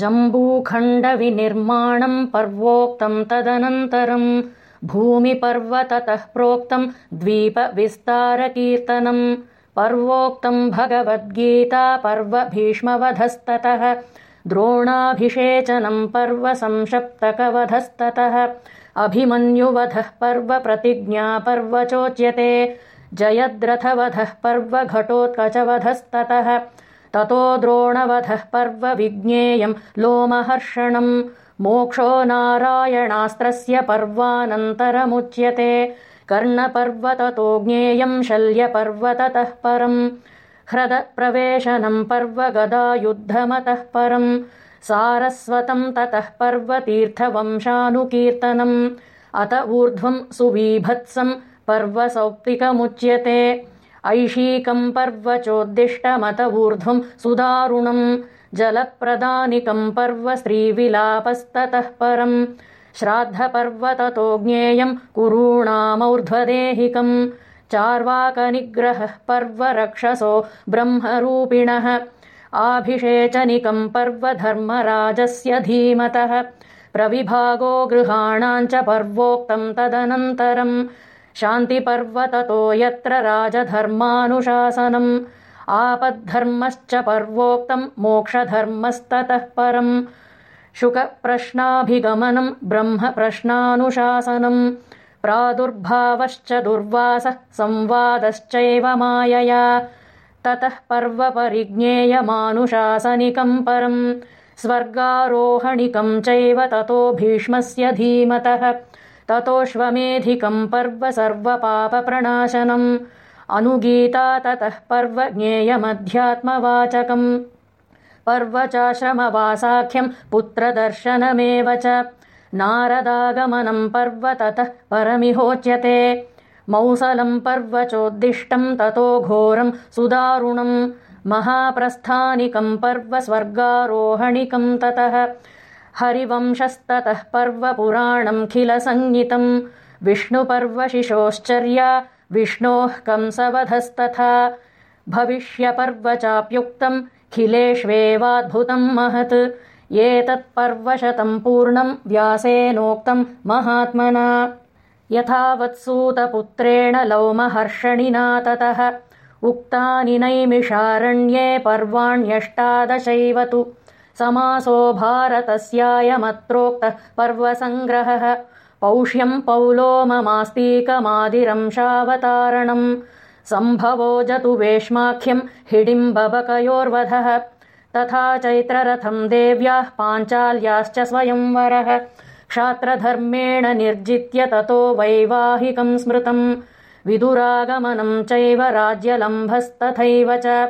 जम्बूखण्डविनिर्माणम् पर्वोक्तम् तदनन्तरम् भूमिपर्वततः प्रोक्तम् द्वीपविस्तारकीर्तनम् पर्वोक्तम् भगवद्गीता पर्व भीष्मवधस्ततः द्रोणाभिषेचनम् पर्व संशप्तकवधस्ततः अभिमन्युवधः पर्व प्रतिज्ञा पर्व चोच्यते जयद्रथवधः पर्व घटोत्कचवधस्ततः ततो द्रोणवधः पर्व विज्ञेयम् लोमहर्षणम्। मोक्षो नारायणास्त्रस्य पर्वानन्तरमुच्यते। कर्णपर्व ततो ज्ञेयम् शल्यपर्वततः परम्। ह्रदप्रवेशनम् पर्व गदायुद्धमतः परम्। सारस्वतम् ततः पर्व तीर्थवंशानुकीर्तनम् अत ऊर्ध्वम् सुवीभत्सम् पर्व सौप्तिकमुच्यते ऐशीकम् पर्व चोद्दिष्टमत ऊर्ध्वम् सुदारुणम् जलप्रदानिकम् पर्व स्त्रीविलापस्ततः परम् श्राद्धपर्व ततो ज्ञेयम् कुरूणामौर्ध्वदेहिकम् चार्वाकनिग्रहः पर्व रक्षसो ब्रह्मरूपिणः। आभिषेचनिकम् पर्व धर्मराजस्य धीमतः। प्रविभागो गृहाणाम् च पर्वोक्तम् तदनन्तरम् शान्तिपर्व ततो यत्र राजधर्मानुशासनम् आपद्धर्मश्च पर्वोक्तम् मोक्षधर्मस्ततः परम्। शुकप्रश्नाभिगमनम् ब्रह्मप्रश्नानुशासनम् प्रादुर्भावश्च दुर्वासः संवादश्चैव मायया। ततः पर्व परिज्ञेयमानुशासनिकम् परम् स्वर्गारोहणिकम् चैव ततो भीष्मस्य धीमतः ततोऽश्वमेधिकम् पर्व सर्वपापप्रणाशनम्। अनुगीता ततः पर्व ज्ञेयमध्यात्मवाचकम् पर्व चाश्रमवासाख्यम् पुत्रदर्शनमेव च। नारदागमनम् पर्व ततः परमिहोच्यते। मौसलम् पर्व चोद्दिष्टम् ततो घोरम् सुदारुणम्। महाप्रस्थानिकम् पर्व स्वर्गारोहणिकम् ततः हरिवंशस्ततः पर्व पुराणम् खिलसञ्ज्ञितम् विष्णुपर्व शिशोश्चर्या विष्णोः कंसवधस्तथा। भविष्यपर्व चाप्युक्तम् खिलेष्वेवाद्भुतम् महत् एतत्पर्वशतम् पूर्णम् व्यासेनोक्तम् महात्मना। यथावत्सूतपुत्रेण लौमहर्षणिना ततः। उक्तानि नैमिषारण्ये पर्वाण्यष्टादशैव तु समासो भारतस्यायमत्रोक्तः पर्वसङ्ग्रहः। पौष्यम् पौलोममास्तीकमादिरंशावतारणम् सम्भवो जतु वेश्माख्यम् हिडिम्बबकयोर्वधः। तथा चैत्ररथम् देव्याः पाञ्चाल्याश्च स्वयंवरः। क्षात्रधर्मेण निर्जित्य ततो वैवाहिकम् स्मृतम्। विदुरागमनम् चैव राज्यलम्भस्तथैव च